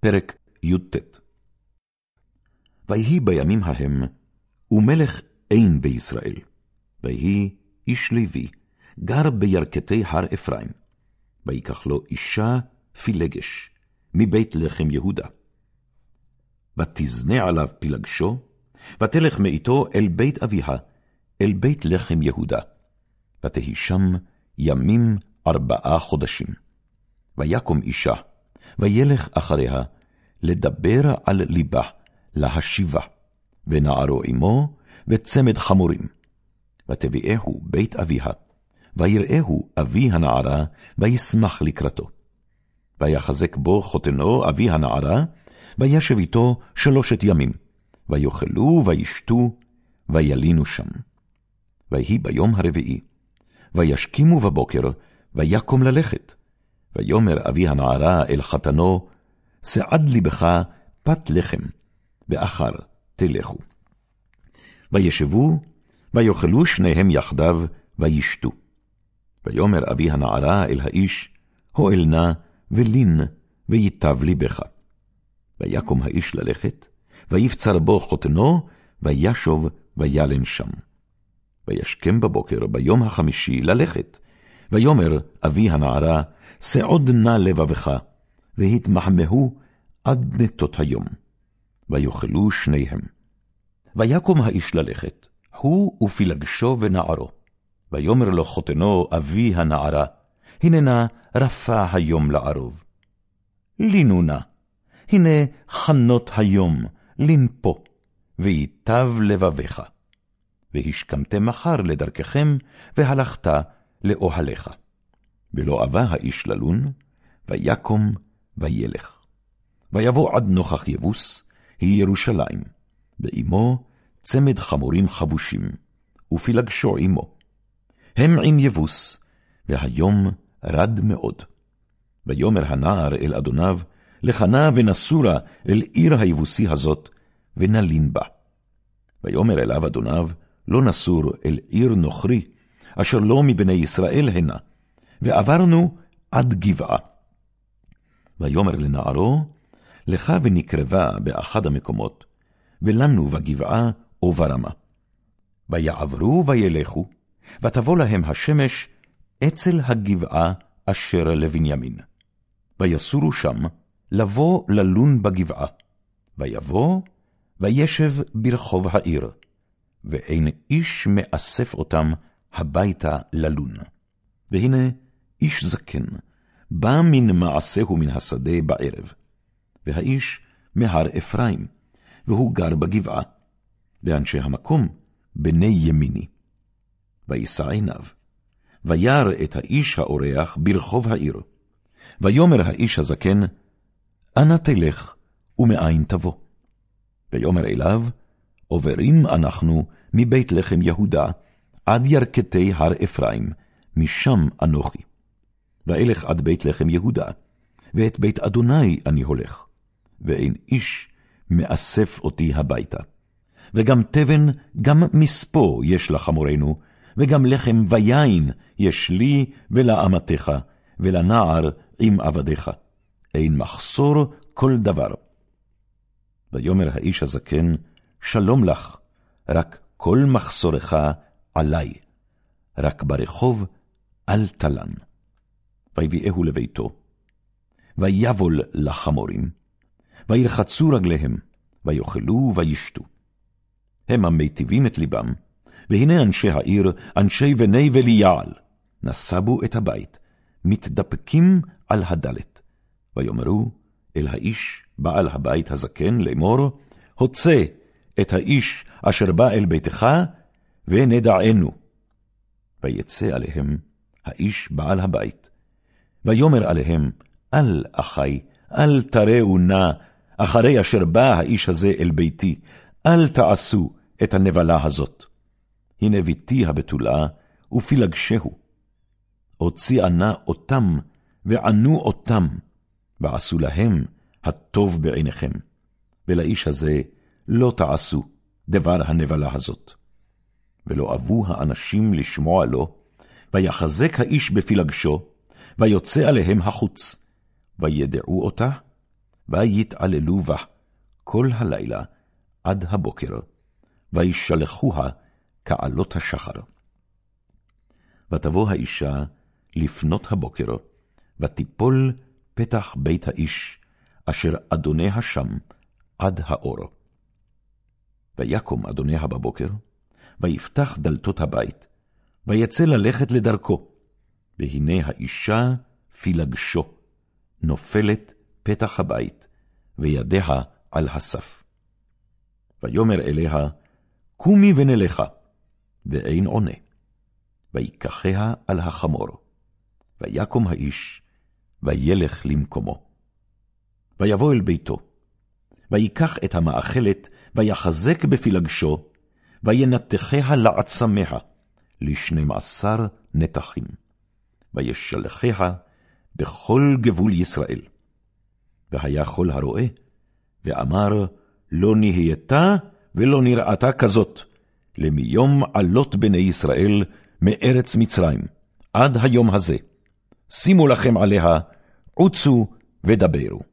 פרק י"ט ויהי בימים ההם, ומלך אין בישראל. ויהי איש לוי, גר בירכתי הר אפרים. ויקח לו אישה פילגש, מבית לחם יהודה. ותזנה עליו פילגשו, ותלך מאיתו אל בית אביה, אל בית לחם יהודה. ותהי שם ימים ארבעה חודשים. ויקום אישה, וילך אחריה, לדבר על ליבה, להשיבה, ונערו עמו, וצמד חמורים. ותביאהו בית אביה, ויראהו אבי הנערה, וישמח לקראתו. ויחזק בו חותנו אבי הנערה, וישב איתו שלושת ימים, ויאכלו וישתו, וילינו שם. ויהי ביום הרביעי, וישכימו בבוקר, ויקום ללכת. ויאמר אבי הנערה אל חתנו, סעד לבך פת לחם, ואחר תלכו. וישבו, ויאכלו שניהם יחדיו, וישתו. ויאמר אבי הנערה אל האיש, הואל נא, ולין, ויטב לבך. ויקום האיש ללכת, ויפצר בו חותנו, וישוב, וילן שם. וישכם בבוקר ביום החמישי ללכת, ויאמר אבי הנערה, סעוד נא לבבך, והתמהמהו עד נטות היום. ויאכלו שניהם. ויקום האיש ללכת, הוא ופילגשו ונערו. ויאמר לו חותנו אבי הנערה, הננה רפה היום לערוב. לינו נא, הנה חנות היום, לנפו, וייטב לבביך. והשכמתם מחר לדרככם, והלכת לאוהליך. ולא אבה האיש ללון, ויקום וילך. ויבוא עד נוכח יבוס, היא ירושלים, ועמו צמד חמורים חבושים, ופילגשו עמו. הם עם יבוס, והיום רד מאוד. ויאמר הנער אל אדוניו, לחנה ונסורה אל עיר היבוסי הזאת, ונלין בה. ויאמר אליו אדוניו, לא נסור אל עיר נוכרי, אשר לא מבני ישראל הנה, ועברנו עד גבעה. ויאמר לנערו, לך ונקרבה באחד המקומות, ולנו בגבעה או ברמה. ויעברו וילכו, ותבוא להם השמש אצל הגבעה אשר לבנימין. ויסורו שם, לבוא ללון בגבעה. ויבוא, וישב ברחוב העיר, ואין איש מאסף אותם הביתה ללון. והנה איש זקן, בא מן מעשהו מן השדה בערב, והאיש מהר אפרים, והוא גר בגבעה, ואנשי המקום בני ימיני. וישא עיניו, וירא את האיש האורח ברחוב העיר. ויאמר האיש הזקן, אנה תלך, ומאין תבוא? ויאמר אליו, עוברים אנחנו מבית לחם יהודה עד ירכתי הר אפרים, משם אנוכי. ואלך עד בית לחם יהודה, ואת בית אדוני אני הולך, ואין איש מאסף אותי הביתה. וגם תבן, גם מספו יש לחמורנו, וגם לחם ויין יש לי ולאמתך, ולנער עם עבדיך. אין מחסור כל דבר. ויאמר האיש הזקן, שלום לך, רק כל מחסורך עלי, רק ברחוב אל תלן. ויביאהו לביתו, ויבול לחמורים, וירחצו רגליהם, ויאכלו וישתו. הם המיטיבים את ליבם, והנה אנשי העיר, אנשי בני וליעל, נסבו את הבית, מתדפקים על הדלת. ויאמרו אל האיש, בעל הבית הזקן, לאמור, הוצא את האיש אשר בא אל ביתך, ונדענו. ויצא עליהם האיש בעל הבית, ויאמר עליהם, אל אחי, אל תראו נא, אחרי אשר בא האיש הזה אל ביתי, אל תעשו את הנבלה הזאת. הנה ביתי הבתולה, ופילגשהו. הוציאה נא אותם, וענו אותם, ועשו להם הטוב בעיניכם. ולאיש הזה לא תעשו דבר הנבלה הזאת. ולא אבו האנשים לשמוע לו, ויחזק האיש בפילגשו, ויוצא עליהם החוץ, וידעו אותה, ויתעללו בה כל הלילה עד הבוקר, וישלחוה כעלות השחר. ותבוא האישה לפנות הבוקר, ותיפול פתח בית האיש, אשר אדוניה שם, עד האור. ויקום אדוניה בבוקר, ויפתח דלתות הבית, ויצא ללכת לדרכו, והנה האישה פילגשו, נופלת פתח הבית, וידיה על הסף. ויאמר אליה, קומי ונלכה, ואין עונה. ויקחיה על החמור. ויקום האיש, וילך למקומו. ויבוא אל ביתו, ויקח את המאכלת, ויחזק בפילגשו, וינתחיה לעצמיה, לשנים עשר נתחים. וישלחיה בכל גבול ישראל. והיה כל הרואה, ואמר, לא נהייתה ולא נראתה כזאת, למיום עלות בני ישראל מארץ מצרים, עד היום הזה. שימו לכם עליה, עוצו ודברו.